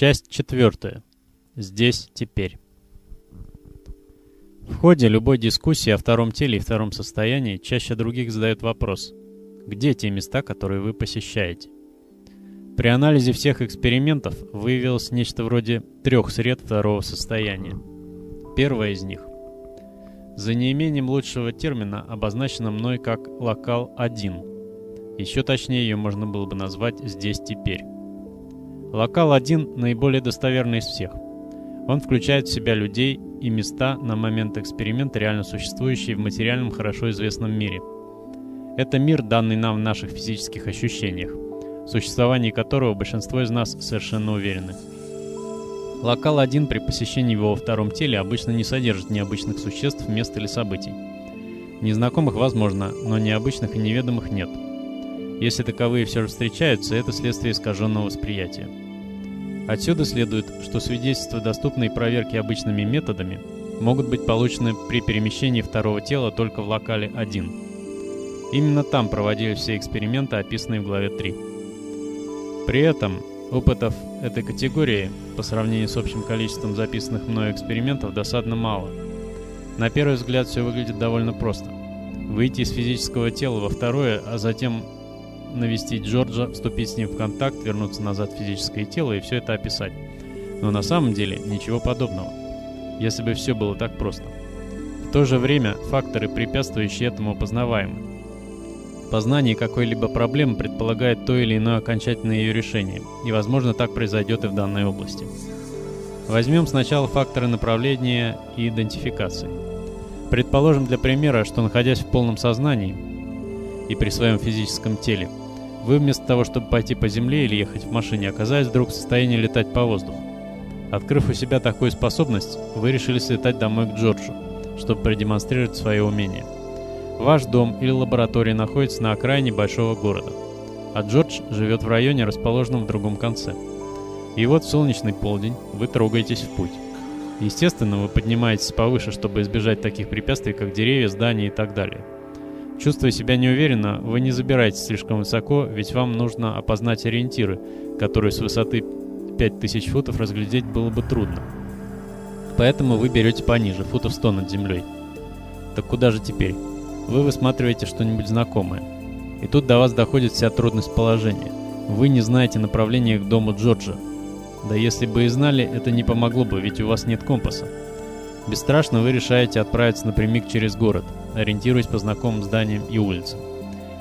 Часть четвертая. Здесь, теперь. В ходе любой дискуссии о втором теле и втором состоянии чаще других задают вопрос «Где те места, которые вы посещаете?» При анализе всех экспериментов выявилось нечто вроде трех сред второго состояния. Первое из них. За неимением лучшего термина обозначено мной как «локал-1». Еще точнее ее можно было бы назвать «здесь теперь». Локал-1 наиболее достоверный из всех. Он включает в себя людей и места на момент эксперимента, реально существующие в материальном хорошо известном мире. Это мир, данный нам в наших физических ощущениях, в существовании которого большинство из нас совершенно уверены. Локал-1 при посещении его во втором теле обычно не содержит необычных существ, мест или событий. Незнакомых возможно, но необычных и неведомых нет. Если таковые все же встречаются, это следствие искаженного восприятия. Отсюда следует, что свидетельства, доступные проверке обычными методами, могут быть получены при перемещении второго тела только в локале 1. Именно там проводили все эксперименты, описанные в главе 3. При этом опытов этой категории по сравнению с общим количеством записанных мною экспериментов досадно мало. На первый взгляд все выглядит довольно просто. Выйти из физического тела во второе, а затем навестить Джорджа, вступить с ним в контакт, вернуться назад в физическое тело и все это описать. Но на самом деле ничего подобного. Если бы все было так просто. В то же время факторы, препятствующие этому, познаваемы. Познание какой-либо проблемы предполагает то или иное окончательное ее решение, и возможно так произойдет и в данной области. Возьмем сначала факторы направления и идентификации. Предположим для примера, что находясь в полном сознании и при своем физическом теле, вы вместо того, чтобы пойти по земле или ехать в машине, оказались вдруг в состоянии летать по воздуху. Открыв у себя такую способность, вы решили слетать домой к Джорджу, чтобы продемонстрировать свое умение. Ваш дом или лаборатория находится на окраине большого города, а Джордж живет в районе, расположенном в другом конце. И вот в солнечный полдень вы трогаетесь в путь. Естественно, вы поднимаетесь повыше, чтобы избежать таких препятствий, как деревья, здания и так далее. Чувствуя себя неуверенно, вы не забираетесь слишком высоко, ведь вам нужно опознать ориентиры, которые с высоты 5000 футов разглядеть было бы трудно. Поэтому вы берете пониже, футов 100 над землей. Так куда же теперь? Вы высматриваете что-нибудь знакомое. И тут до вас доходит вся трудность положения. Вы не знаете направления к дому Джорджа. Да если бы и знали, это не помогло бы, ведь у вас нет компаса. Бесстрашно вы решаете отправиться напрямик через город, ориентируясь по знакомым зданиям и улицам.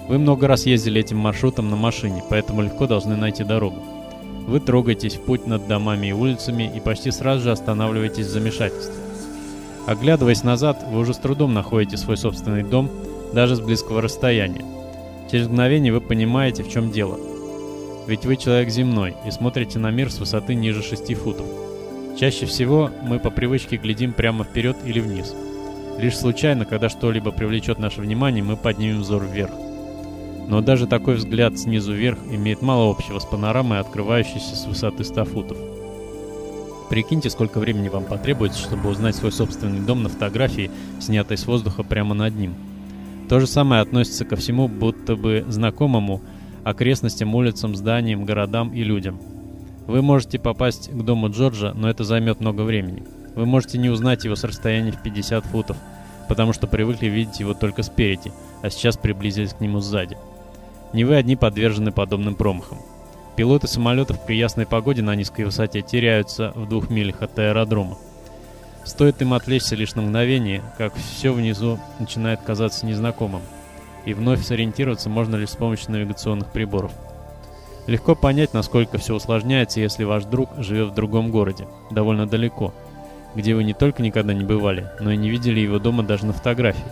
Вы много раз ездили этим маршрутом на машине, поэтому легко должны найти дорогу. Вы трогаетесь в путь над домами и улицами и почти сразу же останавливаетесь в замешательстве. Оглядываясь назад, вы уже с трудом находите свой собственный дом, даже с близкого расстояния. Через мгновение вы понимаете, в чем дело. Ведь вы человек земной и смотрите на мир с высоты ниже 6 футов. Чаще всего мы по привычке глядим прямо вперед или вниз. Лишь случайно, когда что-либо привлечет наше внимание, мы поднимем взор вверх. Но даже такой взгляд снизу вверх имеет мало общего с панорамой, открывающейся с высоты 100 футов. Прикиньте, сколько времени вам потребуется, чтобы узнать свой собственный дом на фотографии, снятой с воздуха прямо над ним. То же самое относится ко всему, будто бы знакомому, окрестностям, улицам, зданиям, городам и людям. Вы можете попасть к дому Джорджа, но это займет много времени. Вы можете не узнать его с расстояния в 50 футов, потому что привыкли видеть его только спереди, а сейчас приблизились к нему сзади. Не вы одни подвержены подобным промахам. Пилоты самолетов при ясной погоде на низкой высоте теряются в двух милях от аэродрома. Стоит им отвлечься лишь на мгновение, как все внизу начинает казаться незнакомым, и вновь сориентироваться можно лишь с помощью навигационных приборов. Легко понять, насколько все усложняется, если ваш друг живет в другом городе, довольно далеко, где вы не только никогда не бывали, но и не видели его дома даже на фотографии.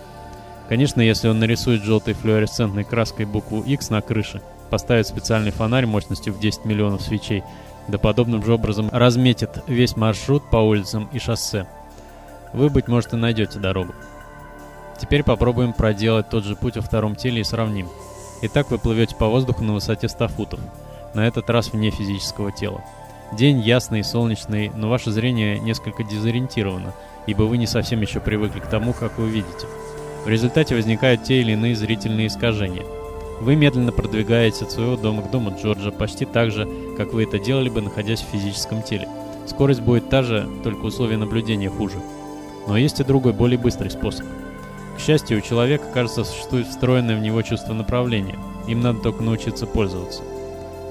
Конечно, если он нарисует желтой флуоресцентной краской букву X на крыше, поставит специальный фонарь мощностью в 10 миллионов свечей, да подобным же образом разметит весь маршрут по улицам и шоссе, вы, быть может, и найдете дорогу. Теперь попробуем проделать тот же путь во втором теле и сравним. Итак, вы плывете по воздуху на высоте 100 футов на этот раз вне физического тела. День ясный и солнечный, но ваше зрение несколько дезориентировано, ибо вы не совсем еще привыкли к тому, как вы видите. В результате возникают те или иные зрительные искажения. Вы медленно продвигаетесь от своего дома к дому Джорджа почти так же, как вы это делали бы, находясь в физическом теле. Скорость будет та же, только условия наблюдения хуже. Но есть и другой, более быстрый способ. К счастью, у человека, кажется, существует встроенное в него чувство направления. Им надо только научиться пользоваться.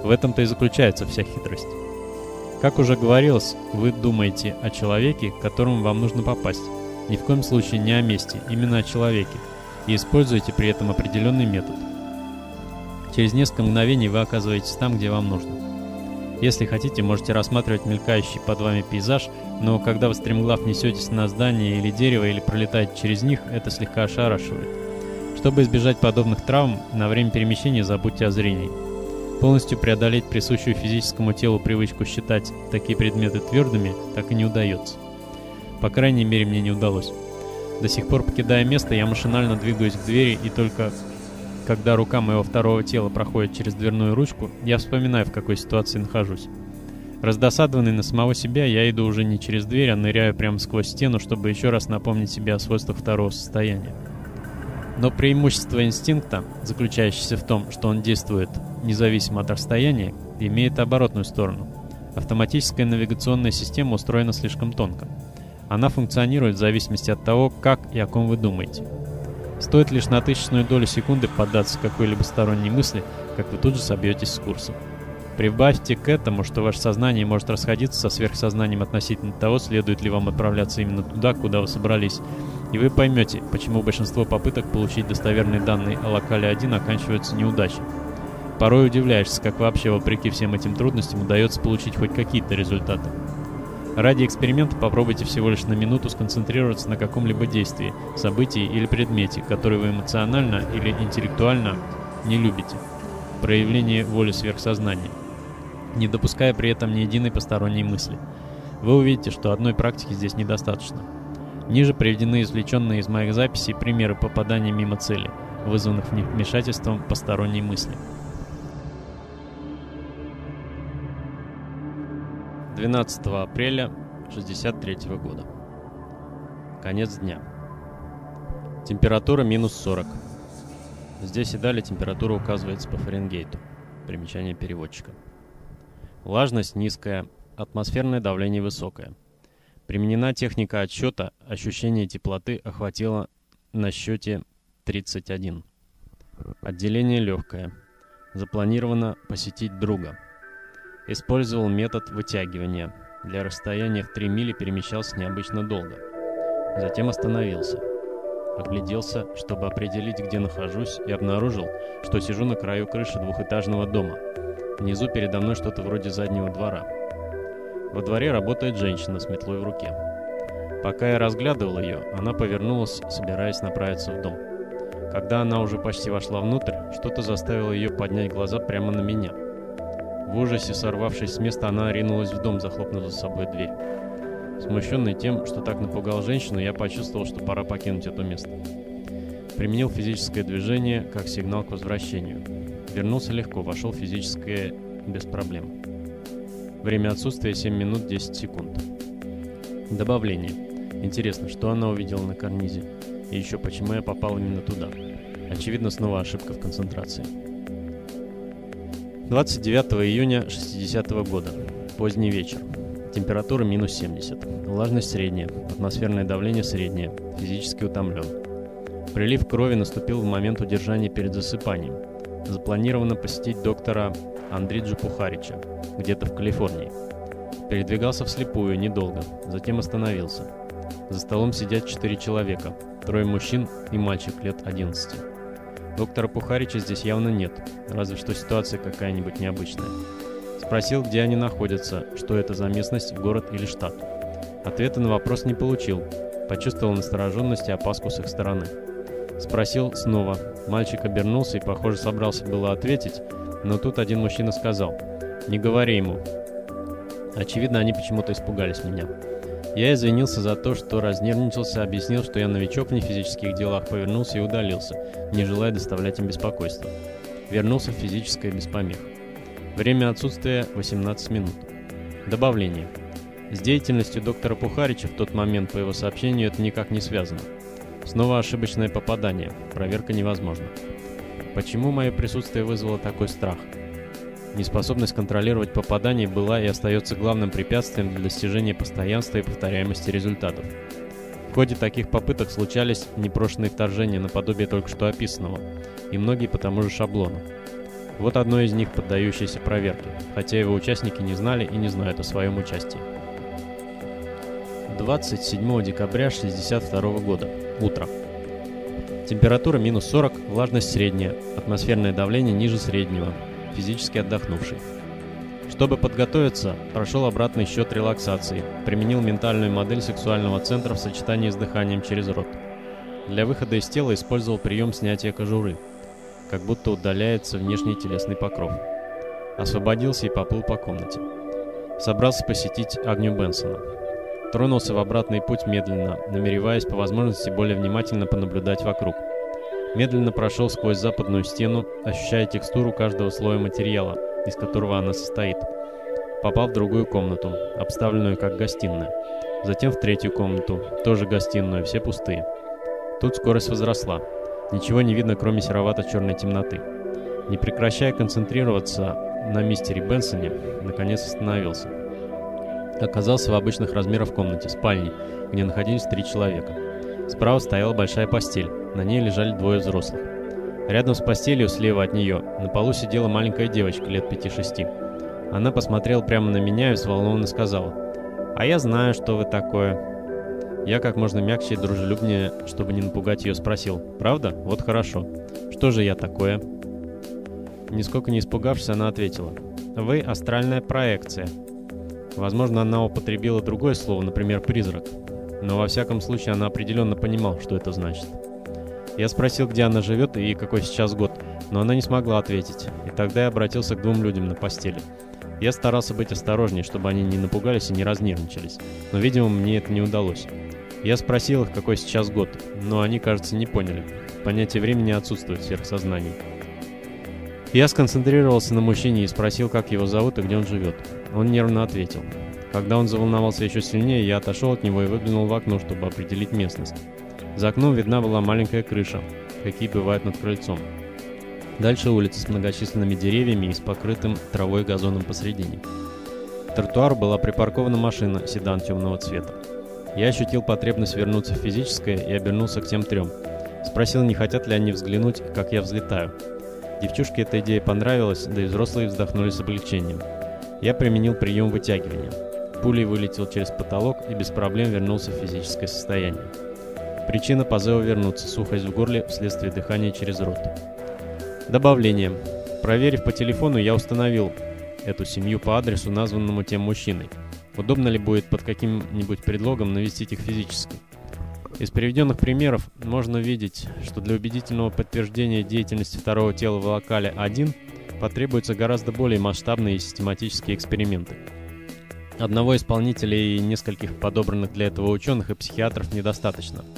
В этом-то и заключается вся хитрость. Как уже говорилось, вы думаете о человеке, к которому вам нужно попасть. Ни в коем случае не о месте, именно о человеке. И используете при этом определенный метод. Через несколько мгновений вы оказываетесь там, где вам нужно. Если хотите, можете рассматривать мелькающий под вами пейзаж, но когда вы стремглав несетесь на здание или дерево или пролетаете через них, это слегка ошарашивает. Чтобы избежать подобных травм, на время перемещения забудьте о зрении. Полностью преодолеть присущую физическому телу привычку считать такие предметы твердыми так и не удается. По крайней мере, мне не удалось. До сих пор, покидая место, я машинально двигаюсь к двери и только когда рука моего второго тела проходит через дверную ручку, я вспоминаю, в какой ситуации нахожусь. Раздосадованный на самого себя, я иду уже не через дверь, а ныряю прямо сквозь стену, чтобы еще раз напомнить себе о свойствах второго состояния. Но преимущество инстинкта, заключающееся в том, что он действует независимо от расстояния, имеет оборотную сторону. Автоматическая навигационная система устроена слишком тонко. Она функционирует в зависимости от того, как и о ком вы думаете. Стоит лишь на тысячную долю секунды поддаться какой-либо сторонней мысли, как вы тут же собьетесь с курса. Прибавьте к этому, что ваше сознание может расходиться со сверхсознанием относительно того, следует ли вам отправляться именно туда, куда вы собрались, и вы поймете, почему большинство попыток получить достоверные данные о локале 1 оканчиваются неудачей. Порой удивляешься, как вообще, вопреки всем этим трудностям, удается получить хоть какие-то результаты. Ради эксперимента попробуйте всего лишь на минуту сконцентрироваться на каком-либо действии, событии или предмете, который вы эмоционально или интеллектуально не любите. Проявление воли сверхсознания. Не допуская при этом ни единой посторонней мысли. Вы увидите, что одной практики здесь недостаточно. Ниже приведены извлеченные из моих записей примеры попадания мимо цели, вызванных вмешательством посторонней мысли. 12 апреля 63 года. Конец дня. Температура минус 40. Здесь и далее температура указывается по Фаренгейту. Примечание переводчика. Влажность низкая, атмосферное давление высокое. Применена техника отсчета, ощущение теплоты охватило на счете 31. Отделение легкое. Запланировано посетить друга. Использовал метод вытягивания. Для расстояния в 3 мили перемещался необычно долго. Затем остановился. Огляделся, чтобы определить, где нахожусь, и обнаружил, что сижу на краю крыши двухэтажного дома. Внизу передо мной что-то вроде заднего двора. Во дворе работает женщина с метлой в руке. Пока я разглядывал ее, она повернулась, собираясь направиться в дом. Когда она уже почти вошла внутрь, что-то заставило ее поднять глаза прямо на меня – в ужасе, сорвавшись с места, она ринулась в дом, захлопнув за собой дверь. Смущенный тем, что так напугал женщину, я почувствовал, что пора покинуть это место. Применил физическое движение как сигнал к возвращению. Вернулся легко, вошел физическое без проблем. Время отсутствия 7 минут 10 секунд. Добавление. Интересно, что она увидела на карнизе? И еще почему я попал именно туда? Очевидно, снова ошибка в концентрации. 29 июня 60 -го года. Поздний вечер. Температура минус 70. Влажность средняя. Атмосферное давление среднее. Физически утомлен. Прилив крови наступил в момент удержания перед засыпанием. Запланировано посетить доктора Андриджа Пухарича, где-то в Калифорнии. Передвигался вслепую, недолго, затем остановился. За столом сидят четыре человека, трое мужчин и мальчик лет 11. Доктора Пухарича здесь явно нет, разве что ситуация какая-нибудь необычная. Спросил, где они находятся, что это за местность, город или штат. Ответа на вопрос не получил. Почувствовал настороженность и опаску с их стороны. Спросил снова. Мальчик обернулся и, похоже, собрался было ответить, но тут один мужчина сказал «Не говори ему». Очевидно, они почему-то испугались меня. Я извинился за то, что разнервничался, объяснил, что я новичок в нефизических делах, повернулся и удалился, не желая доставлять им беспокойства. Вернулся в физическое без помех. Время отсутствия 18 минут. Добавление. С деятельностью доктора Пухарича в тот момент по его сообщению это никак не связано. Снова ошибочное попадание. Проверка невозможна. Почему мое присутствие вызвало такой страх? Неспособность контролировать попадание была и остается главным препятствием для достижения постоянства и повторяемости результатов. В ходе таких попыток случались непрошенные вторжения наподобие только что описанного, и многие по тому же шаблону. Вот одно из них, поддающееся проверке, хотя его участники не знали и не знают о своем участии. 27 декабря 1962 года. Утро. Температура минус 40, влажность средняя, атмосферное давление ниже среднего, физически отдохнувший. Чтобы подготовиться, прошел обратный счет релаксации, применил ментальную модель сексуального центра в сочетании с дыханием через рот. Для выхода из тела использовал прием снятия кожуры, как будто удаляется внешний телесный покров. Освободился и поплыл по комнате. Собрался посетить Агню Бенсона. Тронулся в обратный путь медленно, намереваясь по возможности более внимательно понаблюдать вокруг. Медленно прошел сквозь западную стену, ощущая текстуру каждого слоя материала, из которого она состоит. Попал в другую комнату, обставленную как гостиная. Затем в третью комнату, тоже гостиную, все пустые. Тут скорость возросла. Ничего не видно, кроме серовато-черной темноты. Не прекращая концентрироваться на мистере Бенсоне, наконец остановился. Оказался в обычных размерах комнате, спальне, где находились три человека. Справа стояла большая постель, на ней лежали двое взрослых. Рядом с постелью, слева от нее, на полу сидела маленькая девочка лет пяти-шести. Она посмотрела прямо на меня и взволнованно сказала, «А я знаю, что вы такое». Я как можно мягче и дружелюбнее, чтобы не напугать ее, спросил, «Правда? Вот хорошо. Что же я такое?» Нисколько не испугавшись, она ответила, «Вы астральная проекция». Возможно, она употребила другое слово, например, «призрак». Но во всяком случае она определенно понимала, что это значит. Я спросил, где она живет и какой сейчас год, но она не смогла ответить, и тогда я обратился к двум людям на постели. Я старался быть осторожнее, чтобы они не напугались и не разнервничались, но, видимо, мне это не удалось. Я спросил их, какой сейчас год, но они, кажется, не поняли. Понятие времени отсутствует в сверхсознании. Я сконцентрировался на мужчине и спросил, как его зовут и где он живет. Он нервно ответил. Когда он заволновался еще сильнее, я отошел от него и выглянул в окно, чтобы определить местность. За окном видна была маленькая крыша, какие бывают над крыльцом. Дальше улица с многочисленными деревьями и с покрытым травой газоном посредине. К была припаркована машина, седан темного цвета. Я ощутил потребность вернуться в физическое и обернулся к тем трем. Спросил, не хотят ли они взглянуть, как я взлетаю. Девчушке эта идея понравилась, да и взрослые вздохнули с облегчением. Я применил прием вытягивания. Пулей вылетел через потолок и без проблем вернулся в физическое состояние. Причина позыва вернуться, сухость в горле вследствие дыхания через рот. Добавление. Проверив по телефону, я установил эту семью по адресу, названному тем мужчиной. Удобно ли будет под каким-нибудь предлогом навестить их физически? Из приведенных примеров можно видеть, что для убедительного подтверждения деятельности второго тела в локале 1 потребуются гораздо более масштабные и систематические эксперименты. Одного исполнителя и нескольких подобранных для этого ученых и психиатров недостаточно –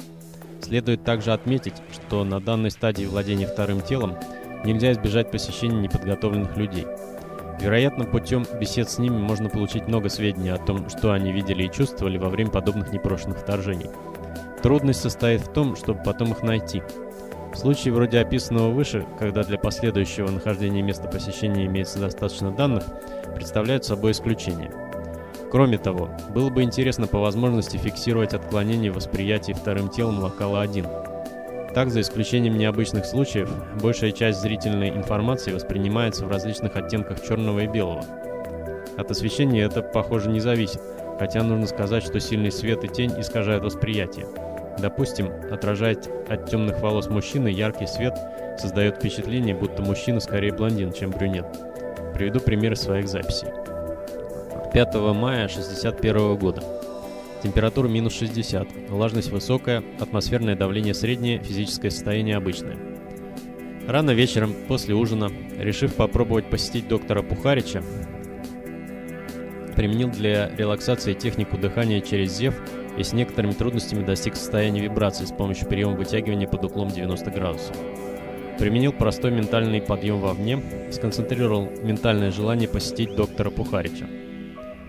Следует также отметить, что на данной стадии владения вторым телом нельзя избежать посещения неподготовленных людей. Вероятно, путем бесед с ними можно получить много сведений о том, что они видели и чувствовали во время подобных непрошенных вторжений. Трудность состоит в том, чтобы потом их найти. В случае вроде описанного выше, когда для последующего нахождения места посещения имеется достаточно данных, представляют собой исключение – Кроме того, было бы интересно по возможности фиксировать отклонение восприятия вторым телом локала 1. Так, за исключением необычных случаев, большая часть зрительной информации воспринимается в различных оттенках черного и белого. От освещения это, похоже, не зависит, хотя нужно сказать, что сильный свет и тень искажают восприятие. Допустим, отражает от темных волос мужчины яркий свет создает впечатление, будто мужчина скорее блондин, чем брюнет. Приведу примеры своих записей. 5 мая 61 года. Температура минус 60, влажность высокая, атмосферное давление среднее, физическое состояние обычное. Рано вечером, после ужина, решив попробовать посетить доктора Пухарича, применил для релаксации технику дыхания через зев и с некоторыми трудностями достиг состояния вибрации с помощью приема вытягивания под углом 90 градусов. Применил простой ментальный подъем вовне, сконцентрировал ментальное желание посетить доктора Пухарича.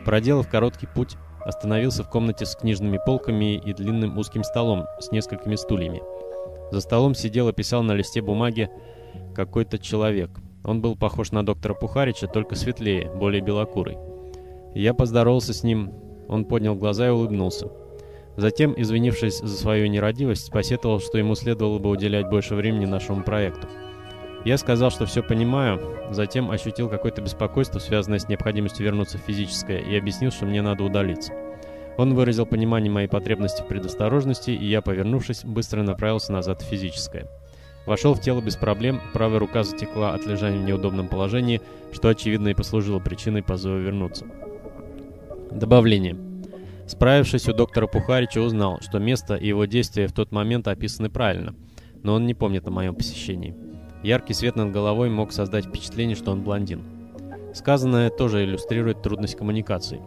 Проделав короткий путь, остановился в комнате с книжными полками и длинным узким столом с несколькими стульями. За столом сидел и писал на листе бумаги какой-то человек. Он был похож на доктора Пухарича, только светлее, более белокурый. Я поздоровался с ним, он поднял глаза и улыбнулся. Затем, извинившись за свою нерадивость, посетовал, что ему следовало бы уделять больше времени нашему проекту. Я сказал, что все понимаю, затем ощутил какое-то беспокойство, связанное с необходимостью вернуться в физическое, и объяснил, что мне надо удалиться. Он выразил понимание моей потребности в предосторожности, и я, повернувшись, быстро направился назад в физическое. Вошел в тело без проблем, правая рука затекла от лежания в неудобном положении, что очевидно и послужило причиной позова вернуться. Добавление. Справившись у доктора Пухарича, узнал, что место и его действия в тот момент описаны правильно, но он не помнит о моем посещении. Яркий свет над головой мог создать впечатление, что он блондин. Сказанное тоже иллюстрирует трудность коммуникации.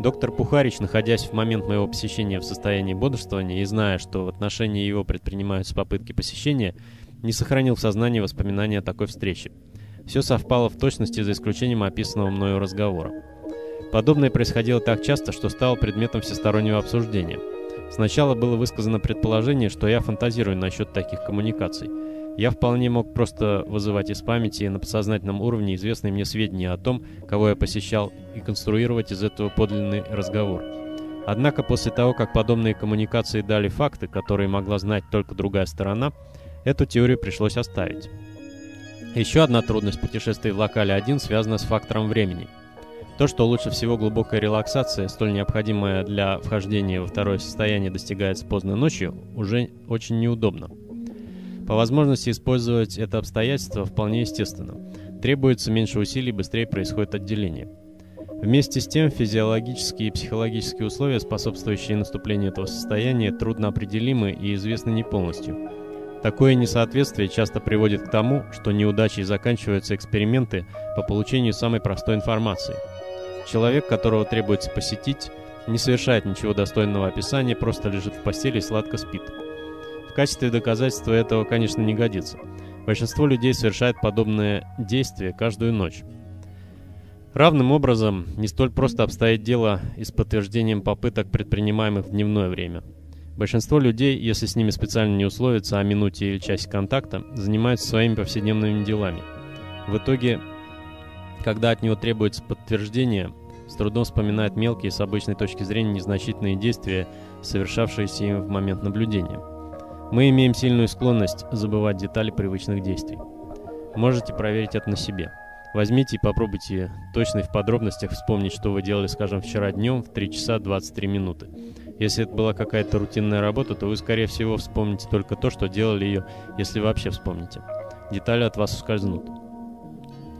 Доктор Пухарич, находясь в момент моего посещения в состоянии бодрствования и зная, что в отношении его предпринимаются попытки посещения, не сохранил в сознании воспоминания о такой встрече. Все совпало в точности за исключением описанного мною разговора. Подобное происходило так часто, что стало предметом всестороннего обсуждения. Сначала было высказано предположение, что я фантазирую насчет таких коммуникаций – я вполне мог просто вызывать из памяти на подсознательном уровне известные мне сведения о том, кого я посещал, и конструировать из этого подлинный разговор. Однако после того, как подобные коммуникации дали факты, которые могла знать только другая сторона, эту теорию пришлось оставить. Еще одна трудность путешествий в локале 1 связана с фактором времени. То, что лучше всего глубокая релаксация, столь необходимая для вхождения во второе состояние, достигается поздно ночью, уже очень неудобно. По возможности использовать это обстоятельство вполне естественно. Требуется меньше усилий, быстрее происходит отделение. Вместе с тем, физиологические и психологические условия, способствующие наступлению этого состояния, трудно определимы и известны не полностью. Такое несоответствие часто приводит к тому, что неудачей заканчиваются эксперименты по получению самой простой информации. Человек, которого требуется посетить, не совершает ничего достойного описания, просто лежит в постели и сладко спит качестве доказательства этого, конечно, не годится. Большинство людей совершает подобные действия каждую ночь. Равным образом, не столь просто обстоит дело и с подтверждением попыток, предпринимаемых в дневное время. Большинство людей, если с ними специально не условятся о минуте или часе контакта, занимаются своими повседневными делами. В итоге, когда от него требуется подтверждение, с трудом вспоминает мелкие с обычной точки зрения незначительные действия, совершавшиеся им в момент наблюдения. Мы имеем сильную склонность забывать детали привычных действий. Можете проверить это на себе. Возьмите и попробуйте точно в подробностях вспомнить, что вы делали, скажем, вчера днем в 3 часа 23 минуты. Если это была какая-то рутинная работа, то вы, скорее всего, вспомните только то, что делали ее, если вообще вспомните. Детали от вас ускользнут.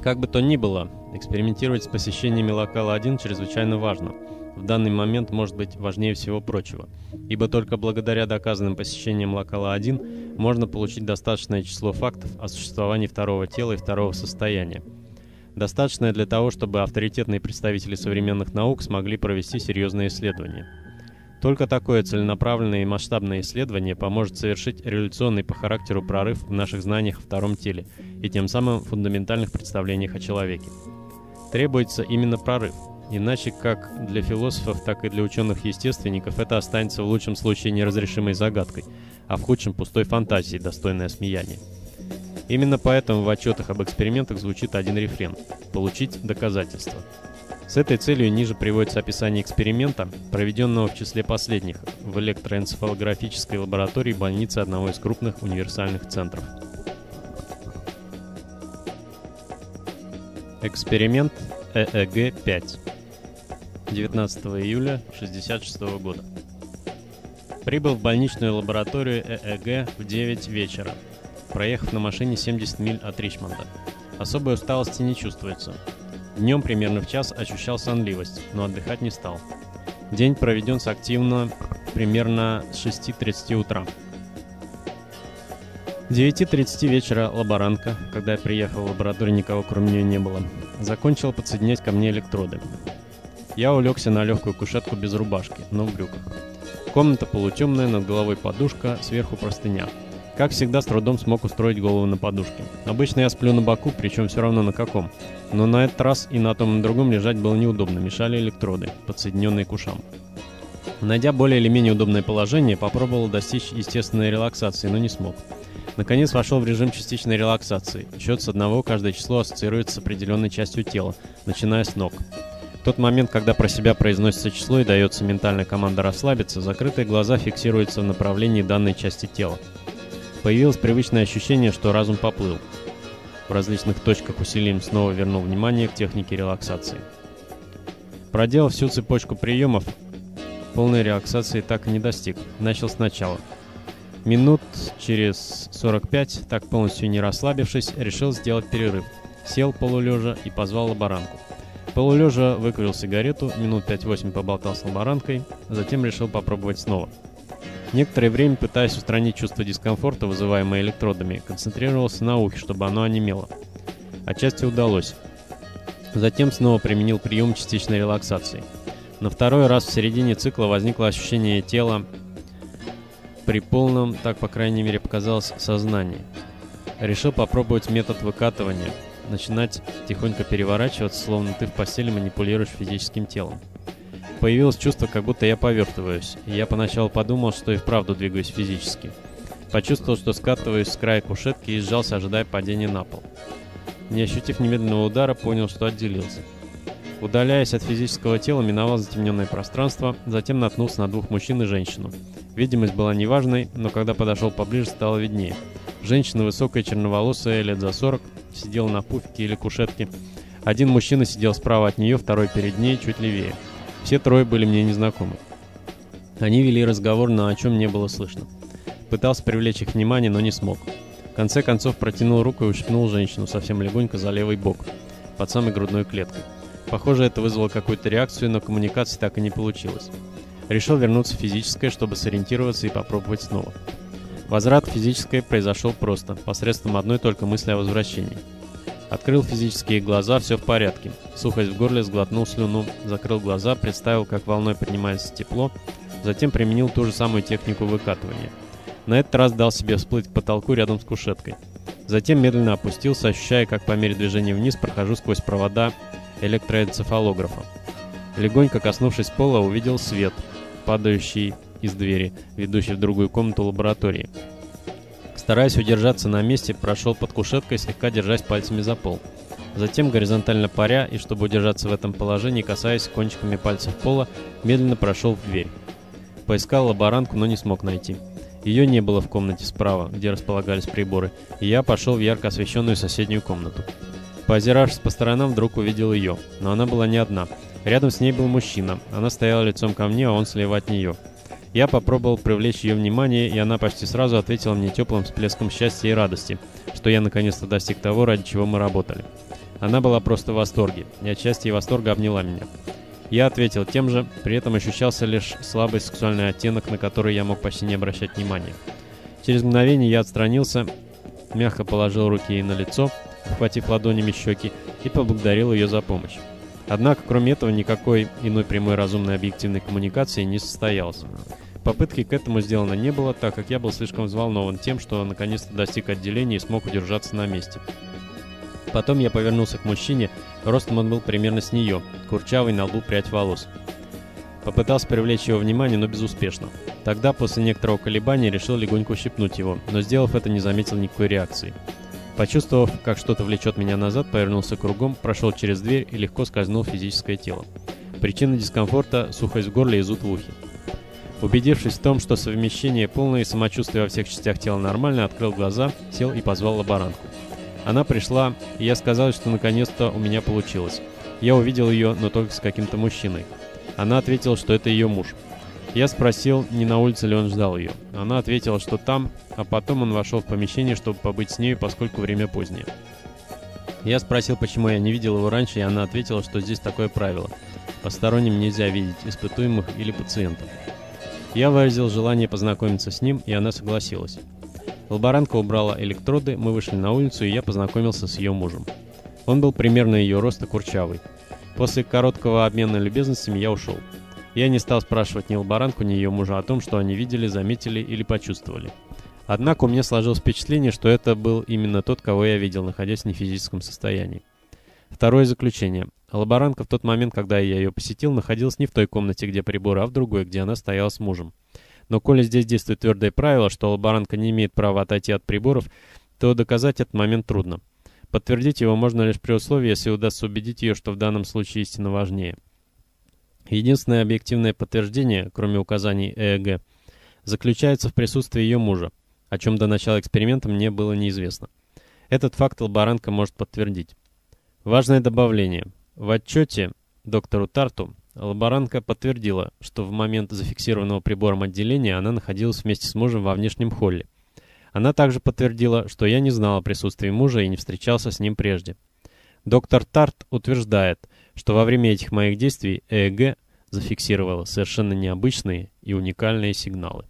Как бы то ни было, экспериментировать с посещениями локала 1 чрезвычайно важно – в данный момент может быть важнее всего прочего, ибо только благодаря доказанным посещениям локала 1 можно получить достаточное число фактов о существовании второго тела и второго состояния. Достаточное для того, чтобы авторитетные представители современных наук смогли провести серьезные исследования. Только такое целенаправленное и масштабное исследование поможет совершить революционный по характеру прорыв в наших знаниях о втором теле и тем самым фундаментальных представлениях о человеке. Требуется именно прорыв – Иначе как для философов, так и для ученых-естественников это останется в лучшем случае неразрешимой загадкой, а в худшем пустой фантазией, достойной осмеяния. Именно поэтому в отчетах об экспериментах звучит один рефрен – получить доказательства. С этой целью ниже приводится описание эксперимента, проведенного в числе последних в электроэнцефалографической лаборатории больницы одного из крупных универсальных центров. Эксперимент ЭЭГ-5 19 июля 1966 года. Прибыл в больничную лабораторию ЭЭГ в 9 вечера, проехав на машине 70 миль от Ричмонда. Особой усталости не чувствуется. Днем примерно в час ощущал сонливость, но отдыхать не стал. День проведен с активно примерно с 6.30 утра. 9.30 вечера лаборантка, когда я приехал в лабораторию, никого кроме нее не было, закончила подсоединять ко мне электроды. Я улегся на легкую кушетку без рубашки, но в брюках. Комната полутемная, над головой подушка, сверху простыня. Как всегда, с трудом смог устроить голову на подушке. Обычно я сплю на боку, причем все равно на каком. Но на этот раз и на том и на другом лежать было неудобно, мешали электроды, подсоединенные к ушам. Найдя более или менее удобное положение, попробовал достичь естественной релаксации, но не смог. Наконец вошел в режим частичной релаксации. Счет с одного каждое число ассоциируется с определенной частью тела, начиная с ног. Тот момент, когда про себя произносится число и дается ментальная команда расслабиться, закрытые глаза фиксируются в направлении данной части тела. Появилось привычное ощущение, что разум поплыл. В различных точках усилием снова вернул внимание к технике релаксации. Проделав всю цепочку приемов, полной релаксации так и не достиг. Начал сначала. Минут через 45, так полностью не расслабившись, решил сделать перерыв. Сел полулежа и позвал лаборантку. Полулежа выкурил сигарету, минут 5-8 поболтал с лаборанткой, затем решил попробовать снова. Некоторое время, пытаясь устранить чувство дискомфорта, вызываемое электродами, концентрировался на ухе, чтобы оно онемело. Отчасти удалось. Затем снова применил прием частичной релаксации. На второй раз в середине цикла возникло ощущение тела при полном, так по крайней мере показалось, сознании. Решил попробовать метод выкатывания, начинать тихонько переворачиваться, словно ты в постели манипулируешь физическим телом. Появилось чувство, как будто я повертываюсь, и я поначалу подумал, что и вправду двигаюсь физически. Почувствовал, что скатываюсь с края кушетки и сжался, ожидая падения на пол. Не ощутив немедленного удара, понял, что отделился. Удаляясь от физического тела, миновал затемненное пространство, затем наткнулся на двух мужчин и женщину. Видимость была неважной, но когда подошел поближе, стало виднее. Женщина, высокая, черноволосая, лет за 40, сидела на пуфике или кушетке. Один мужчина сидел справа от нее, второй перед ней, чуть левее. Все трое были мне незнакомы. Они вели разговор, но о чем не было слышно. Пытался привлечь их внимание, но не смог. В конце концов протянул руку и ущипнул женщину совсем легонько за левый бок, под самой грудной клеткой. Похоже, это вызвало какую-то реакцию, но коммуникации так и не получилось. Решил вернуться в физическое, чтобы сориентироваться и попробовать снова. Возврат в физическое произошел просто, посредством одной только мысли о возвращении. Открыл физические глаза, все в порядке. Сухость в горле, сглотнул слюну, закрыл глаза, представил, как волной поднимается тепло, затем применил ту же самую технику выкатывания. На этот раз дал себе всплыть к потолку рядом с кушеткой. Затем медленно опустился, ощущая, как по мере движения вниз прохожу сквозь провода электроэнцефалографа. Легонько коснувшись пола, увидел свет, падающий из двери, ведущей в другую комнату лаборатории. Стараясь удержаться на месте, прошел под кушеткой, слегка держась пальцами за пол. Затем, горизонтально паря, и чтобы удержаться в этом положении, касаясь кончиками пальцев пола, медленно прошел в дверь. Поискал лаборантку, но не смог найти. Ее не было в комнате справа, где располагались приборы, и я пошел в ярко освещенную соседнюю комнату. Поозиравшись по сторонам, вдруг увидел ее, но она была не одна. Рядом с ней был мужчина, она стояла лицом ко мне, а он слева от нее. Я попробовал привлечь ее внимание, и она почти сразу ответила мне теплым всплеском счастья и радости, что я наконец-то достиг того, ради чего мы работали. Она была просто в восторге, и от счастья и восторга обняла меня. Я ответил тем же, при этом ощущался лишь слабый сексуальный оттенок, на который я мог почти не обращать внимания. Через мгновение я отстранился, мягко положил руки ей на лицо, обхватив ладонями щеки, и поблагодарил ее за помощь. Однако, кроме этого, никакой иной прямой разумной объективной коммуникации не состоялось. Попытки к этому сделано не было, так как я был слишком взволнован тем, что наконец-то достиг отделения и смог удержаться на месте. Потом я повернулся к мужчине, ростом он был примерно с нее, курчавый на лбу прядь волос. Попытался привлечь его внимание, но безуспешно. Тогда, после некоторого колебания, решил легонько ущипнуть его, но сделав это, не заметил никакой реакции. Почувствовав, как что-то влечет меня назад, повернулся кругом, прошел через дверь и легко скользнул физическое тело. Причина дискомфорта – сухость в горле и зуд в ухе. Убедившись в том, что совмещение полное самочувствие во всех частях тела нормально, открыл глаза, сел и позвал лаборантку. Она пришла, и я сказал, что наконец-то у меня получилось. Я увидел ее, но только с каким-то мужчиной. Она ответила, что это ее муж. Я спросил, не на улице ли он ждал ее. Она ответила, что там, а потом он вошел в помещение, чтобы побыть с ней, поскольку время позднее. Я спросил, почему я не видел его раньше, и она ответила, что здесь такое правило. Посторонним нельзя видеть испытуемых или пациентов. Я выразил желание познакомиться с ним, и она согласилась. Лаборантка убрала электроды, мы вышли на улицу, и я познакомился с ее мужем. Он был примерно ее роста курчавый. После короткого обмена любезностями я ушел. Я не стал спрашивать ни лаборантку, ни ее мужа о том, что они видели, заметили или почувствовали. Однако у меня сложилось впечатление, что это был именно тот, кого я видел, находясь в нефизическом состоянии. Второе заключение. Лаборантка в тот момент, когда я ее посетил, находилась не в той комнате, где прибор, а в другой, где она стояла с мужем. Но коли здесь действует твердое правило, что лаборантка не имеет права отойти от приборов, то доказать этот момент трудно. Подтвердить его можно лишь при условии, если удастся убедить ее, что в данном случае истина важнее. Единственное объективное подтверждение, кроме указаний ЭЭГ, заключается в присутствии ее мужа, о чем до начала эксперимента мне было неизвестно. Этот факт лаборантка может подтвердить. Важное добавление. В отчете доктору Тарту лаборантка подтвердила, что в момент зафиксированного прибором отделения она находилась вместе с мужем во внешнем холле. Она также подтвердила, что я не знал о присутствии мужа и не встречался с ним прежде. Доктор Тарт утверждает, что во время этих моих действий ЭЭГ зафиксировала совершенно необычные и уникальные сигналы.